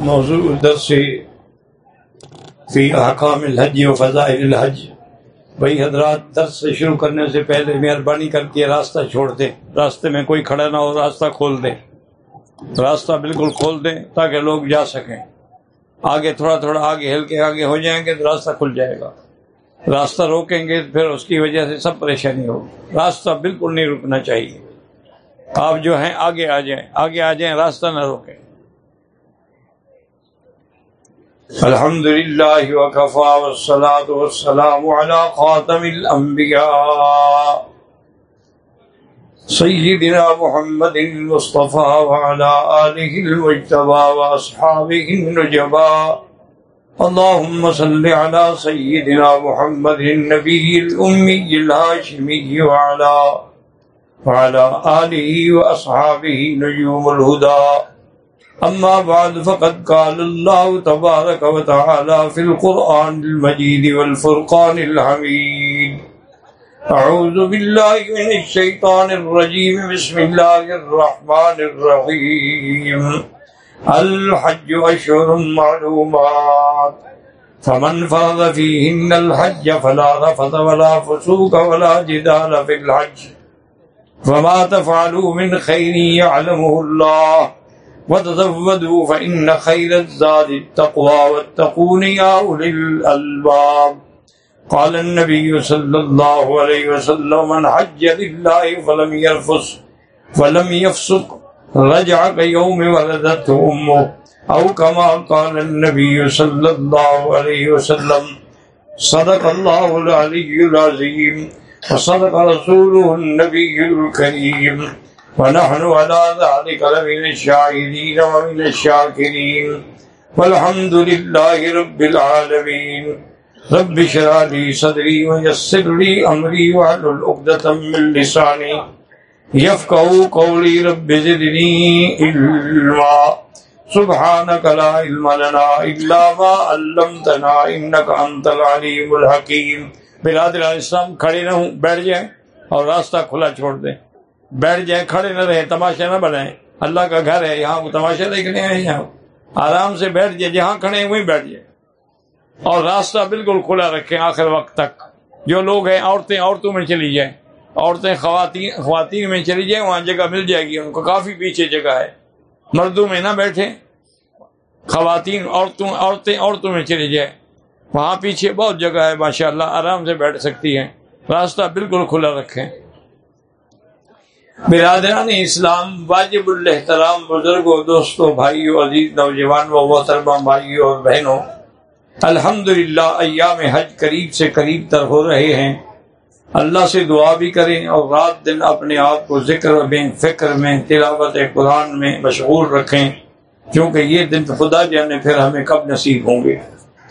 موضوع درس فی احکام الحج و فضائل الحج۔ بھائی حضرات، درس سے شروع کرنے سے پہلے مہربانی کر کے راستہ چھوڑ دیں۔ راستے میں کوئی کھڑا نہ ہو، راستہ کھول دیں۔ راستہ بالکل کھول دیں تاکہ لوگ جا سکیں۔ آگے تھوڑا تھوڑا آگے ہل کے آگے ہو جائیں گے تو راستہ کھل جائے گا۔ راستہ روکیں گے پھر اس کی وجہ سے سب پریشانی ہوگی۔ راستہ بالکل نہیں رکنا چاہیے۔ آپ جو ہیں، آگے آ جائیں۔ آگے آ جائیں، راستہ نہ روکیں۔ الحمد لله وكفى والصلاة والسلام على خاتم الأنبياء سيدنا محمد المصطفى وعلى آله المجتبى وأصحابه النجبى اللهم صل على سيدنا محمد النبي الأمي الهاشمي وعلى وعلى آله وأصحابه نجوم الهدى أما بعد، فقد قال الله تبارك وتعالى في القرآن المجيد والفرقان الحميد. أعوذ بالله من الشيطان الرجيم. بسم الله الرحمن الرحيم. الحج أشهر معلومات. فمن فرض فيهن الحج فلا رفض ولا فسوق ولا جدال في الحج. فما تفعلوا من خير يعلمه الله. وتزودوا فإن خير الزاد التقوى واتقون يا أولي الألباب. قال النبي صلى الله عليه وسلم، من حج لله فلم يرفس فلم يفسق، رجع كيوم ولدته أمه. أو كما قال النبي صلى الله عليه وسلم، صدق الله العلي العظيم، وصدق رسوله النبي الكريم. ونحن على ذلك لمن الشاهدين ومن الشاكرين. والحمد لله رب العالمين. رب اشرح لي صدري ويسر لي امري واحلل عقدة من لساني يفقهوا قولي. رب زدني علما. سبحانك لا علم لنا الا ما علمتنا انك انت العليم الحكيم. برادر الاسلام کھڑے نہ ہوں بیٹھ جائیں اور راستہ کھلا چھوڑ دیں۔ بیٹھ جائیں، کھڑے نہ رہے تماشا نہ بنائیں۔ اللہ کا گھر ہے، یہاں وہ تماشا دیکھنے آئے، یہاں آرام سے بیٹھ جائے جہاں کھڑے ہیں، وہیں بیٹھ جائے اور راستہ بالکل کھلا رکھیں آخر وقت تک۔ جو لوگ ہیں، عورتیں عورتوں میں چلی جائیں۔ عورتیں خواتین خواتین میں چلی جائیں، وہاں جگہ مل جائے گی۔ ان کو کافی پیچھے جگہ ہے۔ مردوں میں نہ بیٹھے خواتین عورتوں، عورتیں عورتوں میں چلی جائیں۔ وہاں پیچھے بہت جگہ ہے ماشاء اللہ آرام سے بیٹھ سکتی ہیں۔ راستہ بالکل کھلا رکھیں۔ برادران اسلام، واجب الحترام بزرگوں، دوستوں، بھائیوں، عزیز نوجوان و محترمہ بھائیوں اور بہنوں الحمد للہ ایام حج قریب سے قریب تر ہو رہے ہیں۔ اللہ سے دعا بھی کریں اور رات دن اپنے آپ کو ذکر میں فکر میں، تلاوت قرآن میں مشغول رکھیں۔ کیونکہ یہ دن خدا جانے پھر ہمیں کب نصیب ہوں گے۔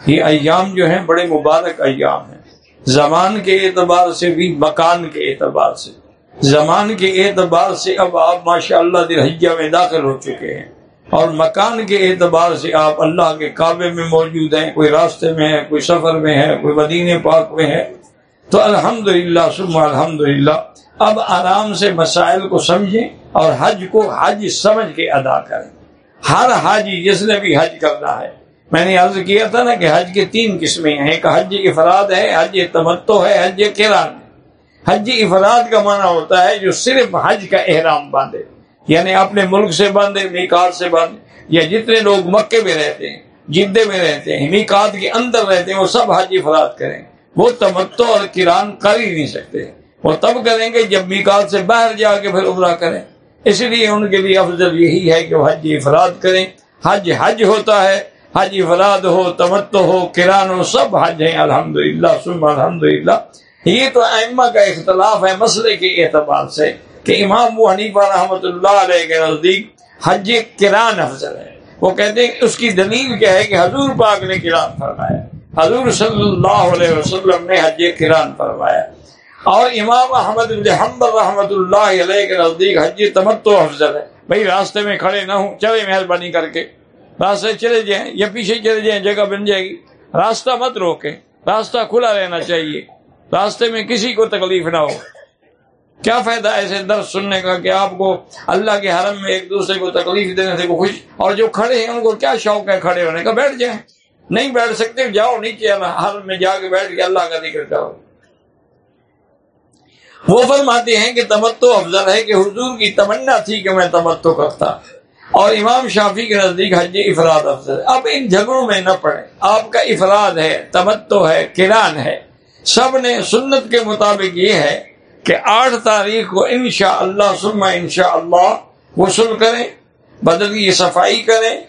یہ ایام جو ہیں، بڑے مبارک ایام ہیں۔ زمان کے اعتبار سے بھی، مکان کے اعتبار سے۔ زمان کے اعتبار سے اب آپ ماشاء اللہ دلحجہ میں داخل ہو چکے ہیں اور مکان کے اعتبار سے آپ اللہ کے کعبے میں موجود ہیں، کوئی راستے میں ہے کوئی سفر میں ہے کوئی مدینہ پاک میں ہے تو الحمد للہ سب الحمد للہ اب آرام سے مسائل کو سمجھیں اور حج کو حج سمجھ کے ادا کریں۔ ہر حاجی جس نے بھی حج کرنا ہے، میں نے عرض کیا تھا نا کہ حج کی تین قسمیں ہیں، ایک حج افراد ہے، حج تمتو ہے، حج کران۔ ہے حج افراد کا معنی ہوتا ہے جو صرف حج کا احرام باندھے یعنی اپنے ملک سے باندھے میکات سے باندھے، یا جتنے لوگ مکے میں رہتے ہیں، جدے میں رہتے ہیں، میکات کے اندر رہتے ہیں، وہ سب حج افراد کریں۔ وہ تمتو اور کران کر ہی نہیں سکتے۔ وہ تب کریں گے جب میکات سے باہر جا کے پھر عمرہ کریں۔ اس لیے ان کے لیے افضل یہی ہے کہ وہ حج افراد کریں۔ حج حج ہوتا ہے، حج افراد ہو تمتو ہو، کران ہو، سب حج ہیں الحمد للہ الحمد للہ یہ تو ائمہ کا اختلاف ہے مسئلے کے اعتبار سے کہ امام و حنیفہ رحمۃ اللہ علیہ کے نزدیک حج کران افضل ہے۔ وہ کہتے ہیں اس کی دلیل کیا ہے کہ حضور پاک نے کران فرمایا۔ حضور صلی اللہ علیہ وسلم نے حج کران فرمایا۔ اور امام احمد حمبر رحمۃ اللہ علیہ کے نزدیک حج تمتو افضل ہے۔ بھائی راستے میں کھڑے نہ ہوں، چلے مہربانی کر کے۔ راستے چلے جائیں یا پیچھے چلے جائیں، جگہ بن جائے گی۔ راستہ مت روکیں، راستہ کھلا رہنا چاہیے۔ راستے میں کسی کو تکلیف نہ ہو۔ کیا فائدہ ایسے درس سننے کا کہ آپ کو اللہ کے حرم میں ایک دوسرے کو تکلیف دینے سے خوش اور جو کھڑے ہیں ان کو کیا شوق ہے کھڑے ہونے کا؟ بیٹھ جائیں۔ نہیں بیٹھ سکتے، جاؤ نیچے حرم میں جا کے بیٹھ کے اللہ کا ذکر کرو۔ وہ فرماتے ہیں کہ تمتو افضل ہے کہ حضور کی تمنا تھی کہ میں تمتو کرتا۔ اور امام شافی کے نزدیک حج افراد افضل۔ اب ان جھگڑوں میں نہ پڑے آپ کا افراد ہے تمتو ہے کران ہے۔ سب نے سنت کے مطابق یہ ہے کہ آٹھ تاریخ کو انشاء اللہ سما انشاء اللہ غسل کریں بدل کی صفائی کریں،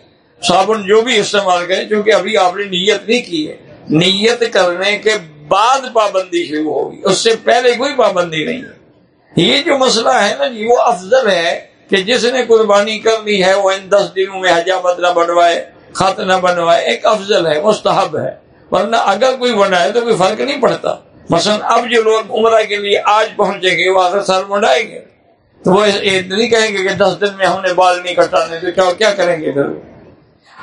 صابن جو بھی استعمال کریں کیونکہ ابھی آپ نے نیت نہیں کی ہے۔ نیت کرنے کے بعد پابندی شروع ہوگی۔ اس سے پہلے کوئی پابندی نہیں ہے۔ یہ جو مسئلہ ہے نا جی وہ افضل ہے کہ جس نے قربانی کر لی ہے، وہ ان دس دنوں میں حجامت نہ بنوائے، خط نہ بنوائے، ایک افضل ہے، مستحب ہے۔ ورنہ اگر کوئی بنائے تو کوئی فرق نہیں پڑتا۔ مثلا اب جو لوگ عمرہ کے لیے آج پہنچیں گے، وہ آخر سال منڈائیں گے۔ تو وہ نہیں کہیں گے کہ دس دن میں ہم نے بال نہیں کٹانے تو کیا کیا کریں گے پھر؟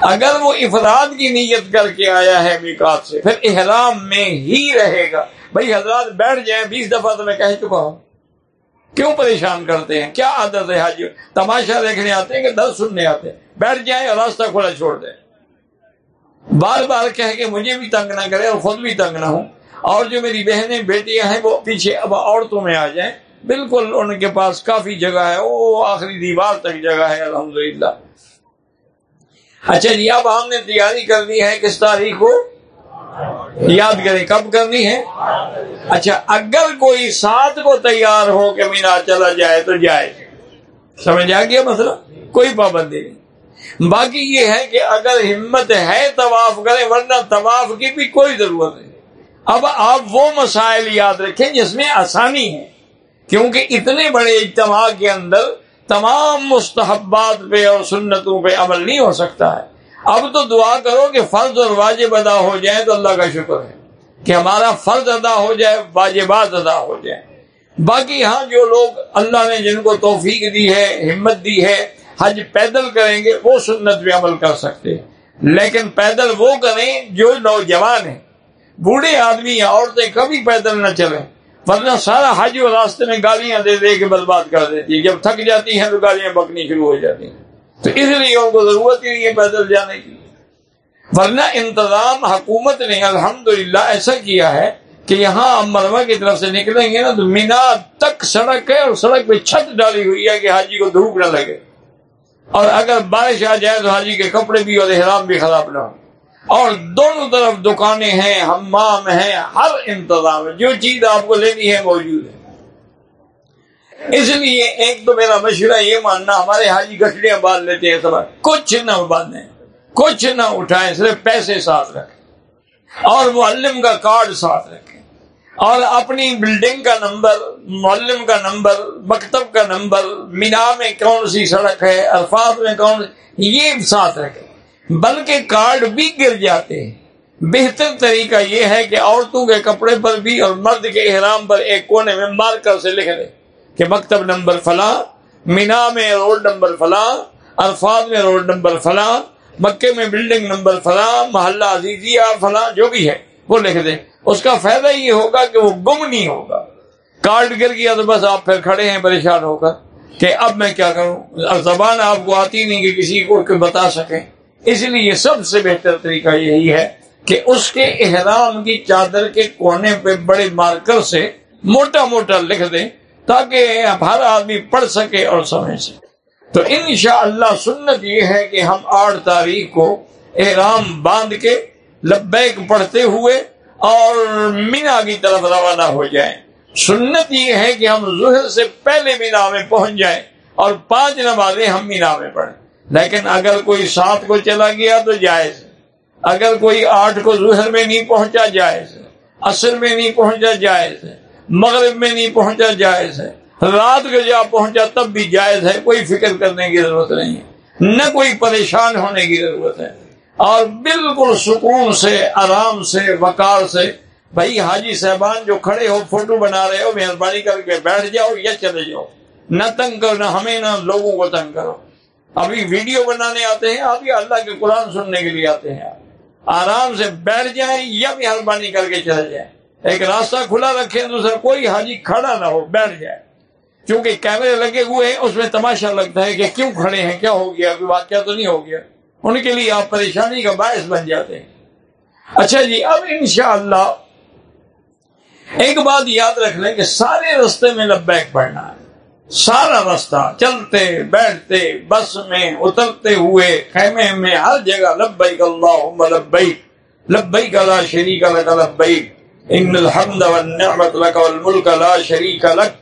اگر وہ افراد کی نیت کر کے آیا ہے میکات سے، پھر احرام میں ہی رہے گا۔ بھائی حضرات بیٹھ جائیں، بیس دفعہ تو میں کہہ چکا ہوں۔ کیوں پریشان کرتے ہیں؟ کیا عادت ہے حاجی تماشا دیکھنے آتے ہیں کہ درد سننے آتے ہیں۔ بیٹھ جائیں اور راستہ کھلا چھوڑ دیں۔ بار بار کہہ کے مجھے بھی تنگ نہ کرے اور خود بھی تنگ نہ ہوں۔ اور جو میری بہنیں، بیٹیاں ہیں، وہ پیچھے اب عورتوں میں آ جائیں۔ بالکل ان کے پاس کافی جگہ ہے۔ وہ آخری دیوار تک جگہ ہے، الحمدللہ۔ اچھا جی اب ہم نے تیاری کر ہے کس تاریخ کو؟ یاد کریں، کب کرنی ہے؟ اچھا اگر کوئی ساتھ کو تیار ہو کہ مینا چلا جائے تو جائے۔ سمجھ آ گیا مسئلہ؟ کوئی پابندی نہیں۔ باقی یہ ہے کہ اگر ہمت ہے طواف کرے ورنہ طواف کی بھی کوئی ضرورت نہیں۔ اب آپ وہ مسائل یاد رکھیں جس میں آسانی ہے۔ کیونکہ اتنے بڑے اجتماع کے اندر تمام مستحبات پہ اور سنتوں پہ عمل نہیں ہو سکتا ہے۔ اب تو دعا کرو کہ فرض اور واجب ادا ہو جائے تو اللہ کا شکر ہے کہ ہمارا فرض ادا ہو جائے، واجبات ادا ہو جائے باقی ہاں جو لوگ اللہ نے جن کو توفیق دی ہے، ہمت دی ہے حج پیدل کریں گے، وہ سنت پہ عمل کر سکتے لیکن پیدل وہ کریں جو نوجوان ہیں۔ بوڑھے آدمی یا عورتیں کبھی پیدل نہ چلیں۔ ورنہ سارا حج و راستے میں گالیاں دے دے کے برباد کر دیتی ہے جب تھک جاتی ہیں تو گالیاں بکنی شروع ہو جاتی ہیں۔ تو اس لیے ان کو ضرورت ہی نہیں ہے پیدل جانے کی۔ ورنہ انتظام حکومت نے الحمدللہ ایسا کیا ہے کہ یہاں مروا کی طرف سے نکلیں گے نا تو مینا تک سڑک ہے اور سڑک پہ چھت ڈالی ہوئی ہے کہ حاجی کو دھوپ نہ لگے۔ اور اگر بارش آ جائے تو حاجی کے کپڑے بھی اور احرام بھی خراب نہ ہو اور دونوں طرف دکانیں ہیں ہمام ہیں، ہر انتظام ہے۔ جو چیز آپ کو لینی ہے موجود ہے۔ اس لیے ایک تو میرا مشورہ یہ ماننا، ہمارے حاجی گٹڑیاں باندھ لیتے ہیں سب کچھ نہ باندھیں، کچھ نہ اٹھائیں، صرف پیسے ساتھ رکھیں۔ اور معلم کا کارڈ ساتھ رکھیں۔ اور اپنی بلڈنگ کا نمبر، معلم کا نمبر، مکتب کا نمبر، مینا میں کون سی سڑک ہے، الفاظ میں کون یہ ساتھ رکھیں۔ بلکہ کارڈ بھی گر جاتے ہیں۔ بہتر طریقہ یہ ہے کہ عورتوں کے کپڑے پر بھی اور مرد کے احرام پر ایک کونے میں مارکر سے لکھ دیں کہ مکتب نمبر فلاں، مینا میں روڈ نمبر فلاں، الفاظ میں روڈ نمبر فلاں، مکے میں بلڈنگ نمبر فلاں، محلہ عزیزیہ فلاں، جو بھی ہے، وہ لکھ دیں۔ اس کا فائدہ یہ ہوگا کہ وہ گم نہیں ہوگا۔ کارڈ گر گیا تو بس آپ پھر کھڑے ہیں، پریشان ہو کر کہ اب میں کیا کروں؟ زبان آپ کو آتی نہیں کہ کسی کو بتا سکیں۔ اس لیے سب سے بہتر طریقہ یہی ہے کہ اس کے احرام کی چادر کے کونے پہ بڑے مارکر سے موٹا موٹا لکھ دیں تاکہ ہر آدمی پڑھ سکے اور سمجھ سکے۔ تو انشاءاللہ اللہ سنت یہ ہے کہ ہم آٹھ تاریخ کو احرام باندھ کے لبیک پڑھتے ہوئے اور مینا کی طرف روانہ ہو جائیں۔ سنت یہ ہے کہ ہم ظہر سے پہلے مینا میں پہنچ جائیں اور پانچ نمازیں ہم مینا میں پڑھیں۔ لیکن اگر کوئی سات کو چلا گیا تو جائز اگر کوئی آٹھ کو ظہر میں نہیں پہنچا، جائز اصل میں نہیں پہنچا، جائز مغرب میں نہیں پہنچا، جائز ہے۔ رات کو جا پہنچا تب بھی جائز ہے، کوئی فکر کرنے کی ضرورت نہیں ہے۔ نہ کوئی پریشان ہونے کی ضرورت ہے۔ اور بالکل سکون سے، آرام سے، وقار سے بھائی حاجی صاحبان جو کھڑے ہو، فوٹو بنا رہے ہو، مہربانی کر کے بیٹھ جاؤ یا چلے جاؤ۔ نہ تنگ کرو، نہ ہمیں، نہ لوگوں کو تنگ کرو۔ ابھی ویڈیو بنانے آتے ہیں، ابھی اللہ کے قرآن سننے کے لیے آتے ہیں۔ آرام سے بیٹھ جائیں یا مہربانی کر کے چلے جائیں۔ ایک راستہ کھلا رکھے دوسرا کوئی حاجی کھڑا نہ ہو، بیٹھ جائے۔ چونکہ کیمرے لگے ہوئے ہیں، اس میں تماشا لگتا ہے کہ کیوں کھڑے ہیں، کیا ہو گیا کوئی واقعہ تو نہیں ہو گیا۔ ان کے لیے آپ پریشانی کا باعث بن جاتے ہیں۔ اچھا جی اب انشاءاللہ ایک بات یاد رکھ لیں کہ سارے رستے میں لبیک پڑھنا ہے۔ سارا رستہ، چلتے، بیٹھتے، بس میں اترتے ہوئے، خیمے میں، ہر جگہ لبیک اللہ لبیک لبیک لا شریک لک لبیک، ان الحمد والنعمت لک والملک لا شریک لک،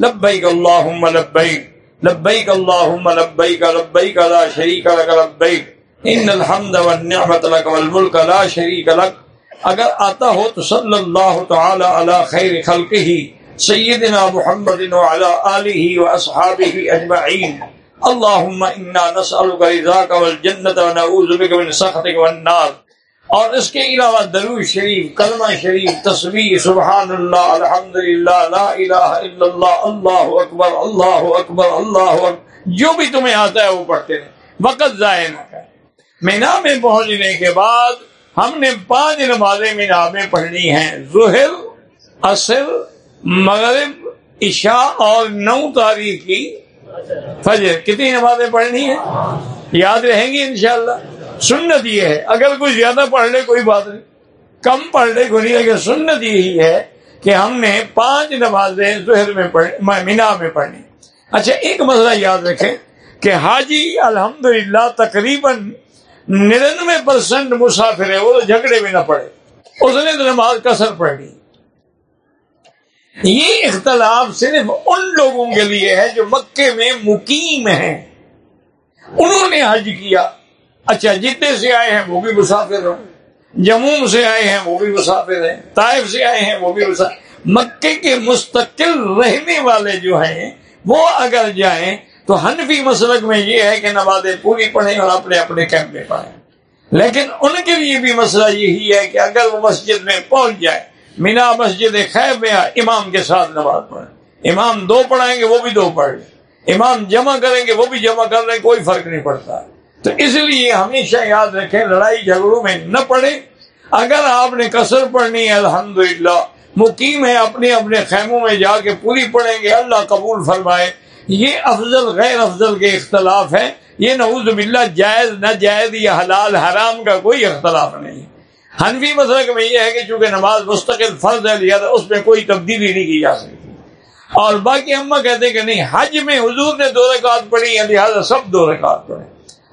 لبیک اللہم لبیک لبیک اللہم لبیک لبیک لا شریک لک لبیک۔ ان الحمد والنعمت لک والملک لا شریک لک۔ اگر آتا ہو تو صلی اللہ تعالی علی خیر خلقہ، سیدنا محمد وعلى آلہ واصحابہ اجمعین۔ اللہم انا نسألک رضاک والجنت ونعوذ بک من سخطک والنار۔ اور اس کے علاوہ درود شریف، کلمہ شریف تصویر سبحان اللہ الحمدللہ، لا الہ الا اللہ اللہ اکبر اللہ اکبر اللہ اکبر۔ جو بھی تمہیں آتا ہے وہ پڑھتے رہے وقت ضائع نہ کریں مینا میں پہنچنے کے بعد ہم نے پانچ نمازیں مینا میں پڑھنی ہیں، ظہر اصل مغرب، عشاء اور نو تاریخ کی فجر۔ کتنی نمازیں پڑھنی ہیں؟ یاد رہیں گی انشاءاللہ۔ سنت یہ ہے، اگر کوئی زیادہ پڑھ لے کوئی بات نہیں۔ کم پڑھ لے کوئی نہیں لیکن سنت یہی ہے کہ ہم نے پانچ نمازیں ظہر میں پڑھ مینا میں پڑھنی۔ اچھا ایک مسئلہ یاد رکھیں کہ حاجی الحمدللہ تقریباً ننانوے پرسینٹ مسافر ہے وہ تو جھگڑے میں نہ پڑے۔ اس نے تو نماز کثر پڑھی۔ یہ اختلاف صرف ان لوگوں کے لیے ہے جو مکے میں مقیم ہیں۔ انہوں نے حج کیا۔ اچھا جتنے سے آئے ہیں، وہ بھی مسافر ہیں۔ جموں سے آئے ہیں، وہ بھی مسافر ہیں۔ طائف سے آئے ہیں، وہ بھی مسافر مکے کے مستقل رہنے والے جو ہیں، وہ اگر جائیں تو حنفی مسلک میں یہ ہے کہ نمازیں پوری پڑھیں اور اپنے اپنے کیمپ میں پڑھیں۔ لیکن ان کے لیے بھی مسئلہ یہی ہے کہ اگر وہ مسجد میں پہنچ جائے، مینا مسجد خیر میں امام کے ساتھ نماز پڑھیں۔ امام دو پڑھائیں گے، وہ بھی دو پڑھ لیں۔ امام جمع کریں گے، وہ بھی جمع کر لیں، کوئی فرق نہیں پڑتا۔ تو اس لیے ہمیشہ یاد رکھیں، لڑائی جھگڑوں میں نہ پڑے اگر آپ نے کثر پڑھنی ہے، الحمدللہ، مقیم ہے، اپنے اپنے خیموں میں جا کے پوری پڑھیں گے، اللہ قبول فرمائے۔ یہ افضل، غیر افضل کے اختلاف ہے یہ نعوذ باللہ جائز، نہ جائز یا حلال، حرام کا کوئی اختلاف نہیں۔ حنفی مسئلہ میں یہ ہے کہ چونکہ نماز مستقل فرض ہے لیا تھا اس میں کوئی تبدیلی نہیں کی جا سکتی۔ اور باقی اما کہتے ہیں کہ نہیں، حج میں حضور نے دو رکعت پڑھی ہے لہٰذا سب دو رکعت پڑھے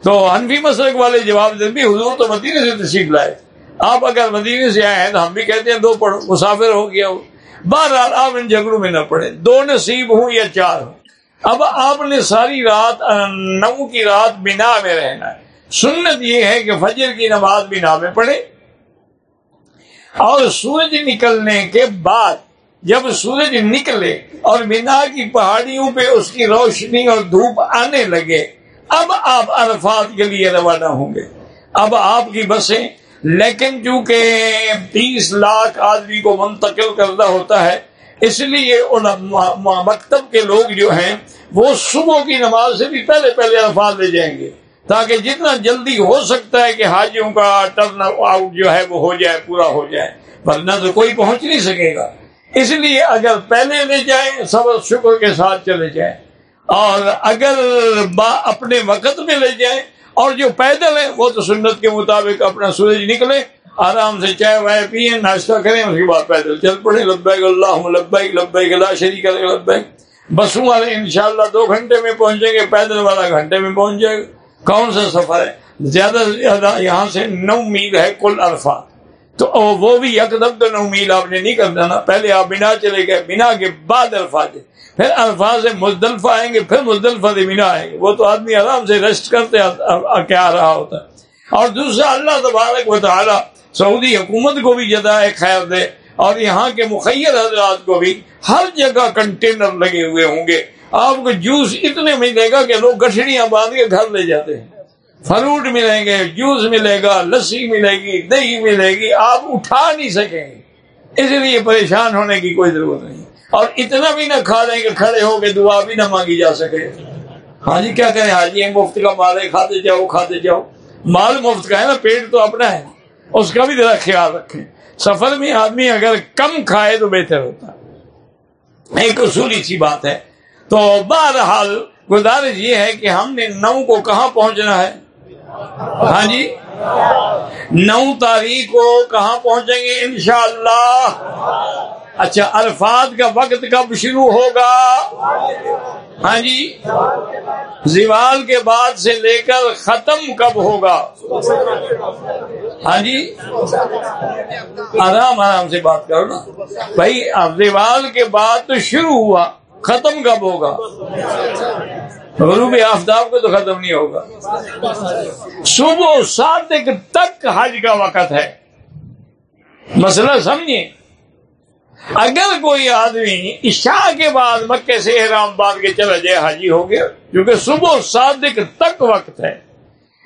تو حنفی مسلک والے جواب دیں بھی حضور تو مدینے سے تشریف لائے۔ آپ اگر مدینے سے آئے ہیں تو ہم بھی کہتے ہیں دو پڑھو، مسافر ہو گیا ہو۔ بہرحال آپ ان جھگڑوں میں نہ پڑے دو نصیب ہوں یا چار ہوں۔ اب آپ نے ساری رات نو کی رات بنا میں رہنا ہے۔ سنت یہ ہے کہ فجر کی نماز بنا میں پڑھے اور سورج نکلنے کے بعد جب سورج نکلے اور مینا کی پہاڑیوں پہ اس کی روشنی اور دھوپ آنے لگے، اب آپ عرفات کے لیے روانہ ہوں گے۔ اب آپ کی بسیں، لیکن چونکہ تیس لاکھ آدمی کو منتقل کرنا ہوتا ہے اس لیے مکتب کے لوگ جو ہیں، وہ صبح کی نماز سے بھی پہلے پہلے الفاظ لے جائیں گے، تاکہ جتنا جلدی ہو سکتا ہے کہ حاجیوں کا ٹرن آؤٹ جو ہے وہ ہو جائے، پورا ہو جائے، ورنہ تو کوئی پہنچ نہیں سکے گا۔ اس لیے اگر پہلے لے جائیں سب شکر کے ساتھ چلے جائیں۔ اور اگر با، اپنے وقت میں لے جائیں، اور جو پیدل ہیں، وہ تو سنت کے مطابق اپنا سورج نکلے آرام سے چائے وائے پیئے، ناشتہ کریں، اس کے بعد پیدل چل پڑے۔ لبیک اللہ لبیک لبیک اللہ شریک لبیک۔ بسوں والے انشاءاللہ دو گھنٹے میں پہنچیں گے، پیدل والا گھنٹے میں پہنچ جائے گا۔ کون سا سفر ہے؟ زیادہ سے زیادہ یہاں سے نو میل ہے کل الفا تو وہ بھی یکدم تو نو میل آپ نے نہیں کرنا نا۔ پہلے آپ بنا چلے گئے بنا کے بعد الفاظ پھر الفاظ سے مزدلفہ آئیں گے، پھر مزدلفہ سے بنا آئیں گے۔ وہ تو آدمی آرام سے ریسٹ کرتے کیا رہا ہوتا ہے۔ اور دوسرا، اللہ تبارک و تعالی سعودی حکومت کو بھی جدائے خیر دے اور یہاں کے مخیر حضرات کو بھی ہر جگہ کنٹینر لگے ہوئے ہوں گے۔ آپ کو جوس اتنے ملے گا کہ لوگ گٹھڑیاں باندھ کے گھر لے جاتے ہیں۔ فروٹ ملیں گے، جوس ملے گا، لسی ملے گی، دہی ملے گی، آپ اٹھا نہیں سکیں گے۔ اس لیے پریشان ہونے کی کوئی ضرورت نہیں۔ اور اتنا بھی نہ کھا دیں کہ کھڑے ہو کے دعا بھی نہ مانگی جا سکے۔ ہاں جی کیا کریں حاجی ہاں مفت کا مال ہے، کھاتے جاؤ کھاتے جاؤ۔ مال مفت کا ہے نا، پیٹ تو اپنا ہے۔ اس کا بھی ذرا خیال رکھیں۔ سفر میں آدمی اگر کم کھائے تو بہتر ہوتا۔ ایک اصولی سی بات ہے۔ تو بہرحال گزارش یہ ہے کہ ہم نے نو کو کہاں پہنچنا ہے؟ ہاں جی۔ نو تاریخ کو کہاں پہنچیں گے؟ انشاءاللہ۔ اچھا الفاظ کا وقت کب شروع ہوگا؟ ہاں جی زوال کے بعد سے لے کر ختم کب ہوگا؟ ہاں جی آرام آرام سے بات کرو نا۔ بھائی، زوال کے بعد تو شروع ہوا، ختم کب ہوگا؟ غروب آفتاب کو تو ختم نہیں ہوگا۔ صبح سات تک حج کا وقت ہے۔ مسئلہ سمجھے اگر کوئی آدمی عشاء کے بعد مکے سے احرام باندھ کے چلا جائے، حاجی ہو گیا، کیونکہ صبح صادق تک وقت ہے۔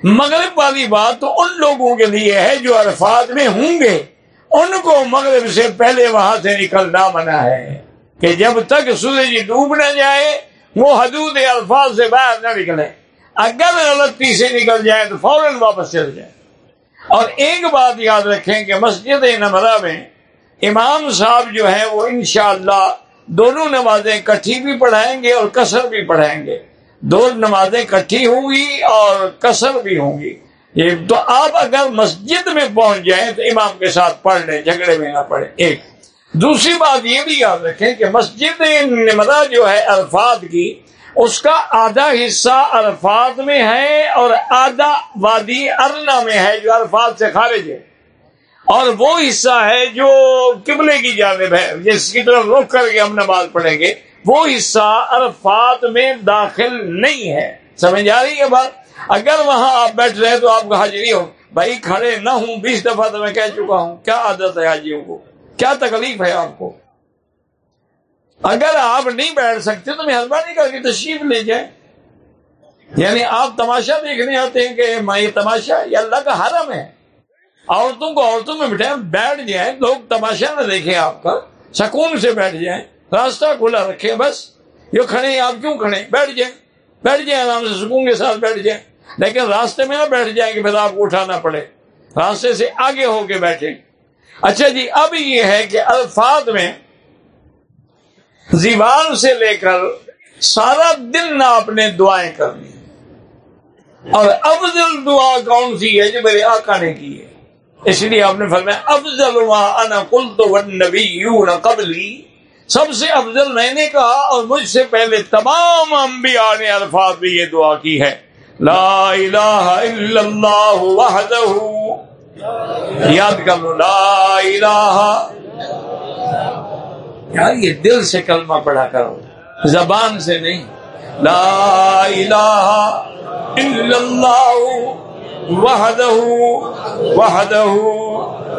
مغرب والی بات تو ان لوگوں کے لیے ہے جو عرفات میں ہوں گے۔ ان کو مغرب سے پہلے وہاں سے نکلنا منع ہے۔ کہ جب تک سورج جی ڈوب نہ جائے، وہ حدود الفاظ سے باہر نہ نکلے۔ اگر غلطی سے نکل جائے تو فوراً واپس چل جائے۔ اور ایک بات یاد رکھیں کہ مسجد نمرہ میں امام صاحب جو ہے وہ انشاءاللہ دونوں نمازیں کٹھی بھی پڑھائیں گے اور کثر بھی پڑھائیں گے۔ دو نمازیں کٹھی ہوں گی اور کثر بھی ہوں گی۔ یہ تو آپ اگر مسجد میں پہنچ جائیں تو امام کے ساتھ پڑھ لیں، جھگڑے میں نہ پڑھیں، ایک۔ دوسری بات یہ بھی یاد رکھیں کہ مسجد نمرہ جو ہے الفاظ کی، اس کا آدھا حصہ الفاظ میں ہے اور آدھا وادی ارنا میں ہے جو الفاظ سے خارج ہے۔ اور وہ حصہ ہے جو قبلے کی جانب ہے، جس کی طرف رخ کر کے ہم نماز پڑھیں گے، وہ حصہ عرفات میں داخل نہیں ہے۔ سمجھ آ رہی ہے بات؟ اگر وہاں آپ بیٹھ رہے تو آپ کا حاضری جی ہو بھائی کھڑے نہ ہوں، بیس دفعہ تو میں کہہ چکا ہوں، کیا عادت ہے حاجیوں کو کیا تکلیف ہے آپ کو؟ اگر آپ نہیں بیٹھ سکتے تو مہربانی کر کے تشریف لے جائیں۔ یعنی آپ تماشا دیکھنے آتے ہیں کہ میں یہ تماشا یہ اللہ کا حرم ہے۔ عورتوں کو عورتوں میں بٹھائیں، بیٹھ جائیں، لوگ تماشا نہ دیکھیں آپ کا۔ سکون سے بیٹھ جائیں، راستہ کھلا رکھیں بس۔ یہ کھڑے ہیں، آپ کیوں کھڑے بیٹھ جائیں۔ بیٹھ جائیں، آرام سے سکون کے ساتھ بیٹھ جائیں۔ لیکن راستے میں نہ بیٹھ جائیں کہ پھر آپ کو اٹھانا پڑے۔ راستے سے آگے ہو کے بیٹھیں۔ اچھا جی اب یہ ہے کہ الفاظ میں زیوان سے لے کر سارا دن نہ اپنے دعائیں کرنی۔ اور افضل دعا کون سی ہے جو میرے آقا نے کی ہے؟ اس لیے آپ نے فرمایا، افضل ما انا قلت والنبیون قبلی. سب سے افضل میں نے کہا اور مجھ سے پہلے تمام انبیاء نے الفاظ بھی یہ دعا کی ہے۔ لا الہ الا اللہ وحدہ۔ یاد کر لو، لا الہ۔ یار یہ دل سے کلمہ پڑھا کرو، زبان سے نہیں۔ لا الہ الا اللہ۔ وحده وحده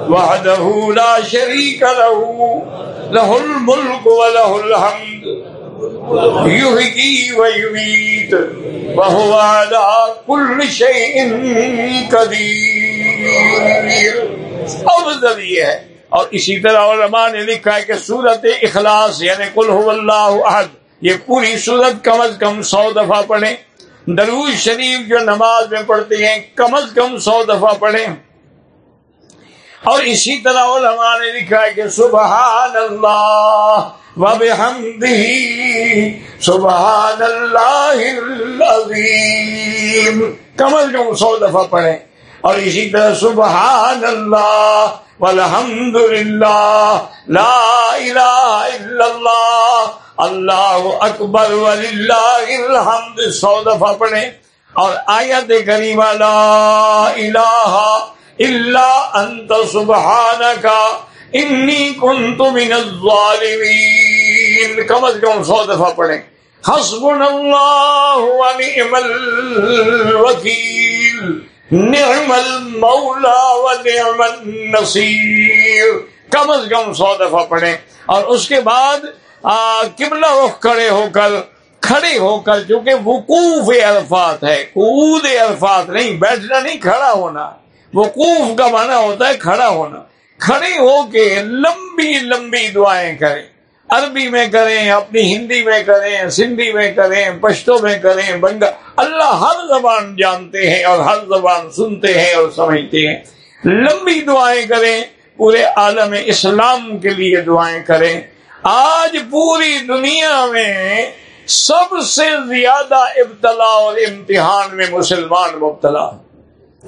وحده لا شريك له له الملك وله الحمد يهدي ويميت، وهو على كل شيء قدير. افضل مطلب یہ ہے، اور اسی طرح علماء نے لکھا ہے کہ سورت اخلاص یعنی قل هو اللہ احد، یہ پوری سورت کم از کم سو دفعہ پڑھیں۔ دروز شریف جو نماز میں پڑھتے ہیں، کم از کم سو دفعہ پڑھیں۔ اور اسی طرح علماء نے لکھا ہے کہ سبحان اللہ سبحان اللہ العظیم۔ کم از کم سو دفعہ پڑھیں۔ اور اسی طرح سبحان اللہ والحمد للہ لا الہ الا اللہ اللہ اکبر، وللہ الحمد، سو دفعہ پڑھیں۔ اور آیت کریمہ، لا الہ الا انت سبحانکا انی کنت من الظالمین۔ کم از کم سو دفعہ پڑھیں۔ حسبنا اللہ ونعم الوکیل۔ نعم المولا ونعم النصیر۔ کم از کم سو دفعہ پڑھیں۔ اور اس کے بعد قبلہ رخ کھڑے ہو کر، کھڑے ہو کر، چونکہ وقوف الفاظ ہے قود الفاظ نہیں، بیٹھنا نہیں، کھڑا ہونا۔ وقوف کا معنی ہوتا ہے کھڑا ہونا۔ کھڑے ہو کے لمبی لمبی دعائیں کریں۔ عربی میں کریں، اپنی ہندی میں کریں، سندھی میں کریں پشتوں میں کریں بنگا اللہ ہر زبان جانتے ہیں اور ہر زبان سنتے ہیں اور سمجھتے ہیں۔ لمبی دعائیں کریں، پورے عالم اسلام کے لیے دعائیں کریں۔ آج پوری دنیا میں سب سے زیادہ ابتلا اور امتحان میں مسلمان مبتلا۔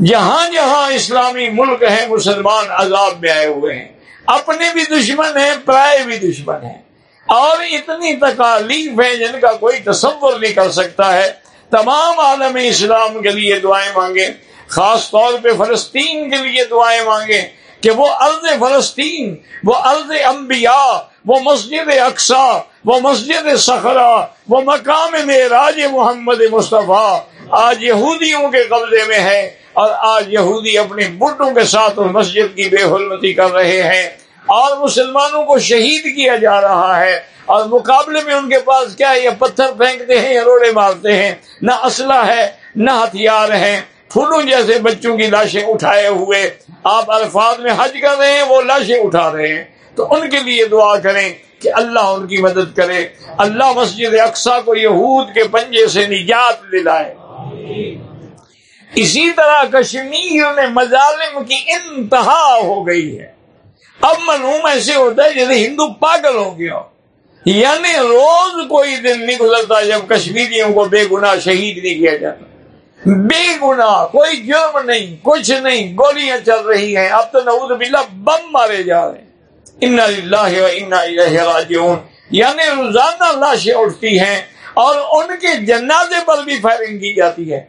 جہاں جہاں اسلامی ملک ہیں، مسلمان عذاب میں آئے ہوئے ہیں۔ اپنے بھی دشمن ہیں، پرائے بھی دشمن ہیں۔ اور اتنی تکالیف ہے جن کا کوئی تصور نہیں کر سکتا ہے۔ تمام عالم اسلام کے لیے دعائیں مانگے۔ خاص طور پہ فلسطین کے لیے دعائیں مانگے کہ وہ ارض فلسطین، وہ ارض انبیاء، وہ مسجد اقسا وہ مسجد سخرا وہ مقام میں راج محمد مصطفیٰ۔ آج یہودیوں کے قبضے میں ہے اور آج یہودی اپنی بٹوں کے ساتھ اس مسجد کی بے حرمتی کر رہے ہیں۔ اور مسلمانوں کو شہید کیا جا رہا ہے اور مقابلے میں ان کے پاس کیا ہے؟ یہ پتھر پھینکتے ہیں، یا روڑے مارتے ہیں۔ نہ اسلحہ ہے، نہ ہتھیار ہیں۔ پھولوں جیسے بچوں کی لاشیں اٹھائے ہوئے آپ الفاظ میں حج کر رہے ہیں، وہ لاشیں اٹھا رہے ہیں۔ تو ان کے لیے دعا کریں کہ اللہ ان کی مدد کرے۔ اللہ مسجد اقسا کو یہود کے پنجے سے نجات دلائے۔ اسی طرح کشمیر میں مظالم کی انتہا ہو گئی ہے۔ اب معلوم ایسے ہوتا ہے جیسے ہندو پاگل ہو گیا یعنی روز کوئی دن نہیں گزرتا جب کشمیریوں کو بے گناہ شہید نہیں کیا جاتا۔ بے گناہ، کوئی جرم نہیں، کچھ نہیں، گولیاں چل رہی ہیں۔ اب تو نعوذ باللہ بم مارے جا رہے ہیں۔ راجعون۔ یعنی روزانہ لاشیں اٹھتی ہیں اور ان کے جنازے پر بھی فائرنگ کی جاتی ہے۔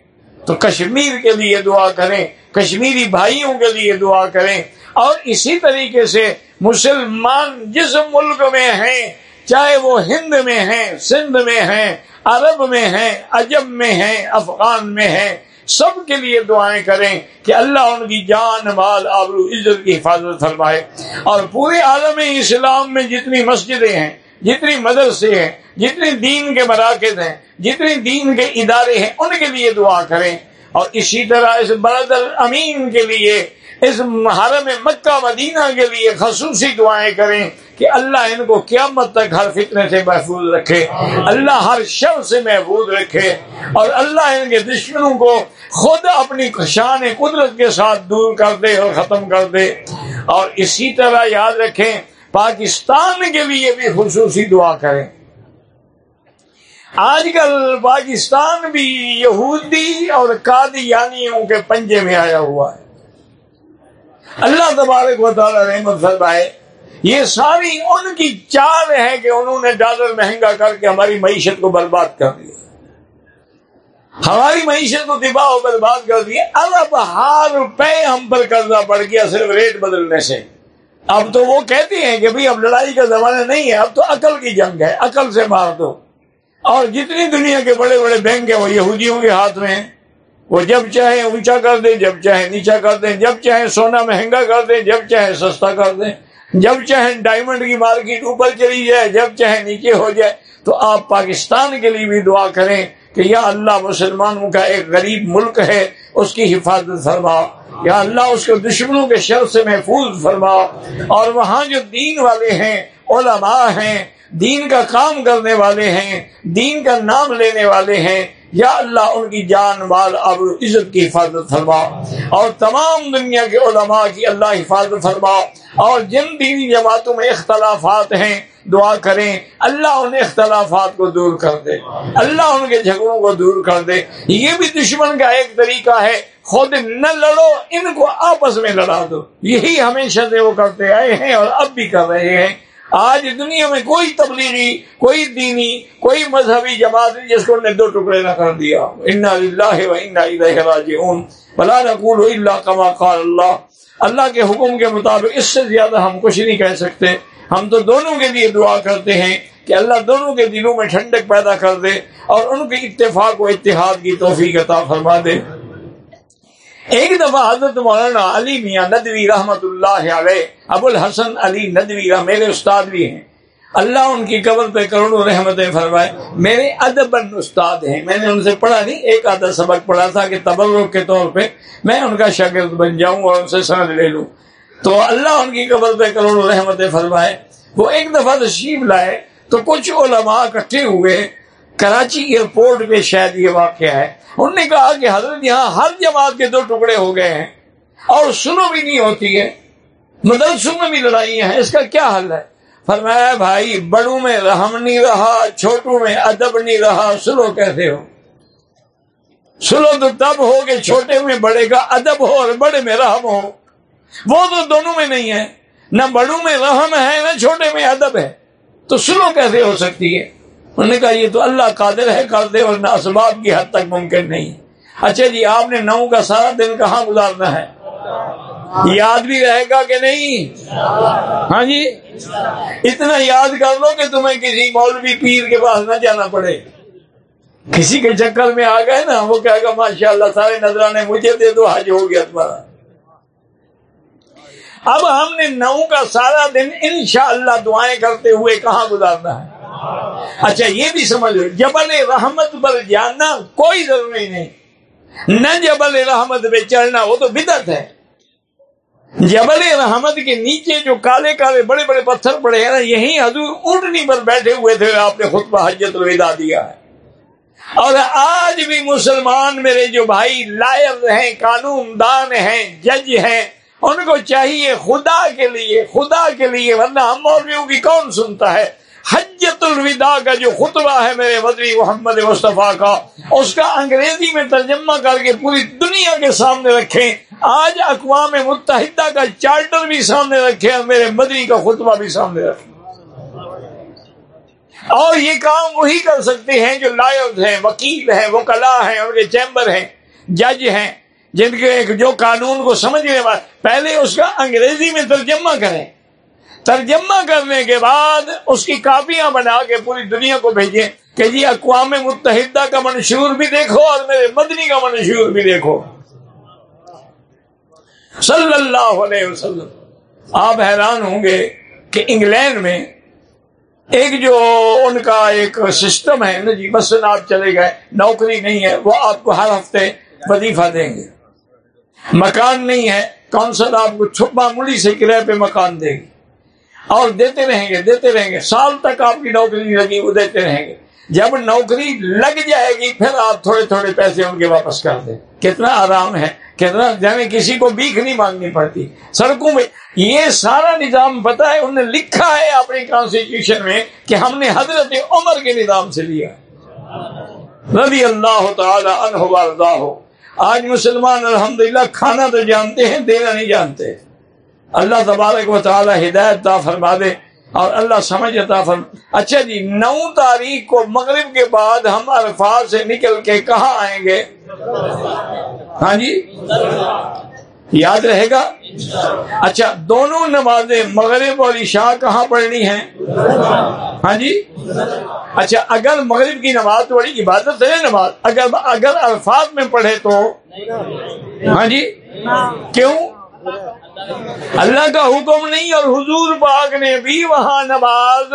تو کشمیر کے لیے دعا کریں، کشمیری بھائیوں کے لیے دعا کریں۔ اور اسی طریقے سے مسلمان جس ملک میں ہیں، چاہے وہ ہند میں ہیں، سندھ میں ہیں، عرب میں ہیں عجب میں ہیں، افغان میں ہیں، سب کے لیے دعائیں کریں کہ اللہ ان کی جان، مال، آبرو، عزت کی حفاظت فرمائے۔ اور پورے عالم اسلام میں جتنی مسجدیں ہیں، جتنی مدرسے ہیں، جتنی دین کے مراکز ہیں، جتنی دین کے ادارے ہیں، ان کے لیے دعا کریں۔ اور اسی طرح اس برادر امین کے لیے اس حرم مکہ مدینہ کے لیے خصوصی دعائیں کریں کہ اللہ ان کو قیامت تک ہر فتنے سے محفوظ رکھے، اللہ ہر شر سے محفوظ رکھے اور اللہ ان کے دشمنوں کو خود اپنی شان قدرت کے ساتھ دور کر دے اور ختم کر دے۔ اور اسی طرح یاد رکھیں، پاکستان کے لیے بھی خصوصی دعا کریں۔ آج کل پاکستان بھی یہودی اور قادیانیوں کے پنجے میں آیا ہوا ہے۔ اللہ تبارک و تعالی رحمت فرمائے، یہ ساری ان کی چال ہے کہ انہوں نے ڈالر مہنگا کر کے ہماری معیشت کو برباد کر دیا۔ ہماری معیشت کو دبا و برباد کر دیا۔ ارب ہار روپے ہم پر قرضہ پڑ گیا صرف ریٹ بدلنے سے۔ اب تو وہ کہتے ہیں کہ بھائی اب لڑائی کا زمانہ نہیں ہے، اب تو عقل کی جنگ ہے، عقل سے مار دو۔ اور جتنی دنیا کے بڑے بڑے بینک ہیں، وہ یہودیوں کے ہاتھ میں ہیں۔ وہ جب چاہے اونچا کر دیں، جب چاہے نیچا کر دیں، جب چاہے سونا مہنگا کر دیں، جب چاہے سستا کر دیں، جب چاہے ڈائمنڈ کی مارکیٹ اوپر چلی جائے، جب چاہے نیچے ہو جائے، تو آپ پاکستان کے لیے بھی دعا کریں کہ یا اللہ مسلمانوں کا ایک غریب ملک ہے، اس کی حفاظت فرما، یا اللہ اس کے دشمنوں کے شر سے محفوظ فرما، اور وہاں جو دین والے ہیں، علماء ہیں، دین کا کام کرنے والے ہیں، دین کا نام لینے والے ہیں یا اللہ ان کی جان مال اب عزت کی حفاظت فرما اور تمام دنیا کے علماء کی اللہ حفاظت فرما اور جن دینی جماعتوں میں اختلافات ہیں، دعا کریں، اللہ ان اختلافات کو دور کر دے۔ اللہ ان کے جھگڑوں کو دور کر دے۔ یہ بھی دشمن کا ایک طریقہ ہے، خود نہ لڑو، ان کو آپس میں لڑا دو۔ یہی ہمیشہ سے وہ کرتے آئے ہیں اور اب بھی کر رہے ہیں۔ آج دنیا میں کوئی تبلیغی، کوئی دینی، کوئی مذہبی جماعت جس کو نے دو ٹکڑے نہ کر دیا۔ بلا نقول اللہ کما قال اللہ اللہ کے حکم کے مطابق اس سے زیادہ ہم کچھ نہیں کہہ سکتے۔ ہم تو دونوں کے لیے دعا کرتے ہیں کہ اللہ دونوں کے دلوں میں ٹھنڈک پیدا کر دے اور ان کے اتفاق و اتحاد کی توفیق عطا فرما دے۔ ایک دفعہ حضرت مولانا علی میاں ندوی رحمت اللہ علیہ، ابو الحسن علی ندوی میرے استاد بھی ہیں۔ اللہ ان کی قبر پہ کروڑوں رحمتیں فرمائے۔ میرے ادب استاد ہیں۔ میں نے ان سے پڑھا نہیں، ایک آدھا سبق پڑھا تھا کہ تبرک کے طور پہ میں ان کا شاگرد بن جاؤں اور ان سے سند لے لوں۔ تو اللہ ان کی قبر پہ کروڑوں رحمتیں فرمائے۔ وہ ایک دفعہ تشریف لائے تو کچھ علماء اکٹھے ہوئے، کراچی ایئرپورٹ پہ شاید یہ واقعہ ہے۔ انہوں نے کہا کہ حضرت یہاں ہر جماعت کے دو ٹکڑے ہو گئے ہیں اور سنو بھی نہیں ہوتی ہے مدرسوں میں بھی لڑائیاں ہیں، اس کا کیا حل ہے؟ فرمایا، بھائی، بڑوں میں رحم نہیں رہا، چھوٹوں میں ادب نہیں رہا سلو کیسے ہو؟ سلو تو تب ہو کہ چھوٹے میں بڑے کا ادب ہو اور بڑے میں رحم ہو۔ وہ تو دونوں میں نہیں ہے، نہ بڑوں میں رحم ہے، نہ چھوٹے میں ادب ہے۔ تو سلو کیسے ہو سکتی ہے؟ انہوں نے کہا، یہ تو اللہ قادر ہے کر دے ورنہ اسباب کی حد تک ممکن نہیں۔ اچھا جی آپ نے نو کا سارا دن کہاں گزارنا ہے؟ یاد بھی رہے گا کہ نہیں؟ ہاں جی اتنا یاد کر لو کہ تمہیں کسی مولوی پیر کے پاس نہ جانا پڑے۔ کسی کے چکر میں آ گئے نا، وہ کہے گا ماشاء اللہ سارے نظرانے مجھے دے دو، حج ہو گیا تمہارا۔ اب ہم نے نو کا سارا دن انشاءاللہ دعائیں کرتے ہوئے کہاں گزارنا ہے؟ اچھا یہ بھی سمجھ لو، جبل رحمت پر جاننا کوئی ضروری نہیں۔ نہ جبل رحمت پہ چڑھنا، وہ تو بدت ہے۔ جبل رحمت کے نیچے جو کالے کالے بڑے بڑے پتھر پڑے ہیں نا یہی حضور اونٹنی پر بیٹھے ہوئے تھے، آپ نے خود حجت الوداع دیا ہے۔ اور آج بھی مسلمان میرے جو بھائی لائر ہیں قانون دان ہیں، جج ہیں، ان کو چاہیے خدا کے لیے، خدا کے لیے، ورنہ ہم مولویوں کی کون سنتا ہے؟ حجت الوداع کا جو خطبہ ہے میرے مدری محمد مصطفیٰ کا، اس کا انگریزی میں ترجمہ کر کے پوری دنیا کے سامنے رکھیں۔ آج اقوام متحدہ کا چارٹر بھی سامنے رکھے اور میرے مدری کا خطبہ بھی سامنے رکھے اور یہ کام وہی کر سکتے ہیں جو لائر ہیں، وکیل ہیں وکلا ہیں، ان کے چیمبر ہیں، جج ہیں، جن کے جو قانون کو سمجھنے والے۔ پہلے اس کا انگریزی میں ترجمہ کریں۔ ترجمہ کرنے کے بعد اس کی کاپیاں بنا کے پوری دنیا کو بھیجیں کہ جی اقوام متحدہ کا منشور بھی دیکھو اور میرے مدنی کا منشور بھی دیکھو۔ صلی اللہ علیہ وسلم، آپ حیران ہوں گے کہ انگلینڈ میں ایک جو ان کا ایک سسٹم ہے نا جی بس آپ چلے گئے، نوکری نہیں ہے، وہ آپ کو ہر ہفتے وظیفہ دیں گے۔ مکان نہیں ہے، کونسل آپ کو چھپا مڑی سے کرایہ پہ مکان دے گی۔ اور دیتے رہیں گے، دیتے رہیں گے۔ سال تک آپ کی نوکری لگی، وہ دیتے رہیں گے۔ جب نوکری لگ جائے گی، پھر آپ تھوڑے تھوڑے پیسے ان کے واپس کر دیں۔ کتنا آرام ہے، کتنا جانے کسی کو بیک نہیں مانگنی پڑتی۔ سڑکوں میں یہ سارا نظام پتا ہے، انہوں نے لکھا ہے اپنی کانسٹیٹیوشن میں کہ ہم نے حضرت عمر کے نظام سے لیا۔ رضی اللہ تعالی عنہ ہو آج مسلمان الحمدللہ کھانا تو جانتے ہیں، دینا نہیں جانتے۔ اللہ تبارک و تعالی ہدایت تا فرما دے اور اللہ سمجھ عطا فرما اچھا جی نو تاریخ کو مغرب کے بعد ہم عرفات سے نکل کے کہاں آئیں گے؟ ہاں جی؟ یاد رہے گا؟ اچھا دونوں نمازیں مغرب اور عشاء کہاں پڑھنی ہیں؟ ہاں جی؟ اچھا اگر مغرب کی نماز بڑی عبادت ہے نماز، اگر اگر الفاظ میں پڑھے تو؟ ہاں جی؟ کیوں؟ اللہ کا حکم نہیں اور حضور پاک نے بھی وہاں نماز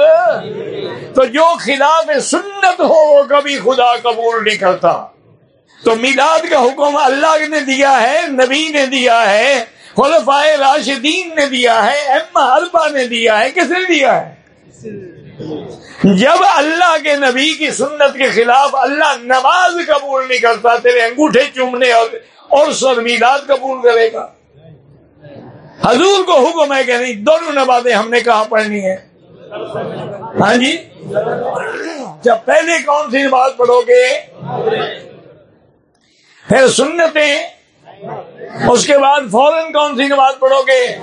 تو جو خلاف سنت ہو وہ کبھی خدا قبول نہیں کرتا۔ تو میلاد کا حکم اللہ نے دیا ہے، نبی نے دیا ہے، خلفائے راشدین نے دیا ہے اما حلفا نے دیا ہے، کس نے دیا ہے؟ جب اللہ کے نبی کی سنت کے خلاف اللہ نماز قبول نہیں کرتا، تیرے انگوٹھے چومنے اور اور سر میلاد قبول کرے گا۔ حضور کو حکم ہے کہ نہیں، دونوں نمازیں ہم نے کہاں پڑھنی ہے ہاں جی؟ جب پہلے کون سی نماز پڑھو گے؟ پھر سنتیں، اس کے بعد فوراً کون سی نماز پڑھو گے؟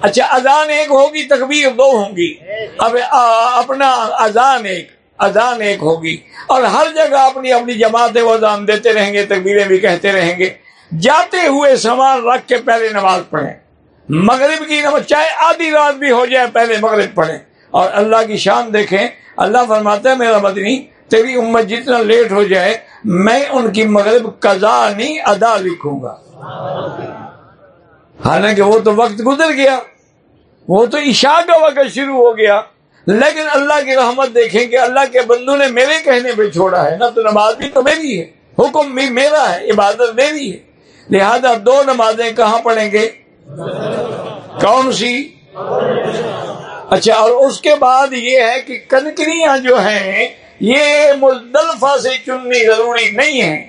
اچھا اذان ایک ہوگی، تکبیر دو ہوں گی۔ اب اپنا اذان ایک اذان ایک ہوگی۔ اور ہر جگہ اپنی اپنی جماعتیں وہ اذان دیتے رہیں گے، تکبیریں بھی کہتے رہیں گے۔ جاتے ہوئے سامان رکھ کے پہلے نماز پڑھیں۔ مغرب کی نماز چاہے آدھی رات بھی ہو جائے پہلے مغرب پڑھیں۔ اور اللہ کی شان دیکھیں۔ اللہ فرماتا ہے، میرا مدنی، تیری امت جتنا لیٹ ہو جائے، میں ان کی مغرب قضا نہیں، ادا لکھوں گا۔ حالانکہ وہ تو وقت گزر گیا۔ وہ تو عشاء کا وقت شروع ہو گیا۔ لیکن اللہ کی رحمت دیکھیں کہ اللہ کے بندو نے میرے کہنے پہ چھوڑا ہے۔ نہ تو نماز بھی تو میری ہے، حکم بھی میرا ہے، عبادت میری ہے۔ لہذا دو نمازیں کہاں پڑھیں گے؟ کون سی؟ اچھا اور اس کے بعد یہ ہے کہ کنکریاں جو ہیں، یہ مزدلفہ سے چننی ضروری نہیں ہے